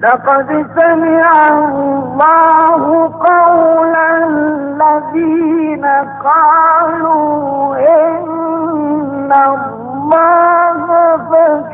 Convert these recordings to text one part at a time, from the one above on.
لقد سمع الله قول الذين قالوا إن الله بصير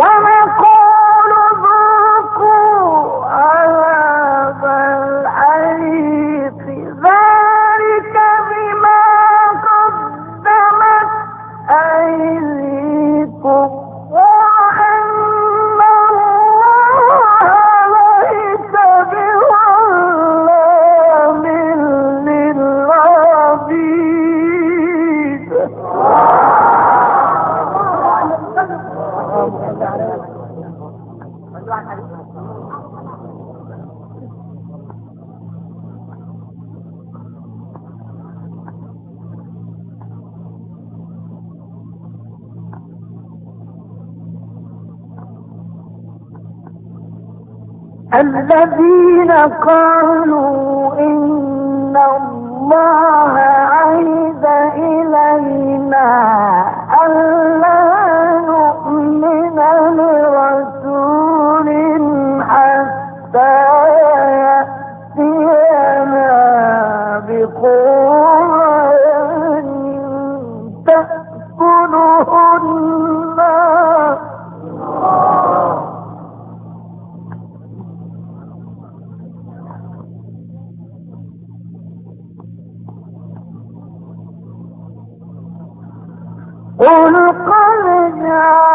Bye, الذين قالوا إن الله عيد إلينا ألا نؤمن لرسول حتى يأتينا بقرآن تأكله قل قد جاءكم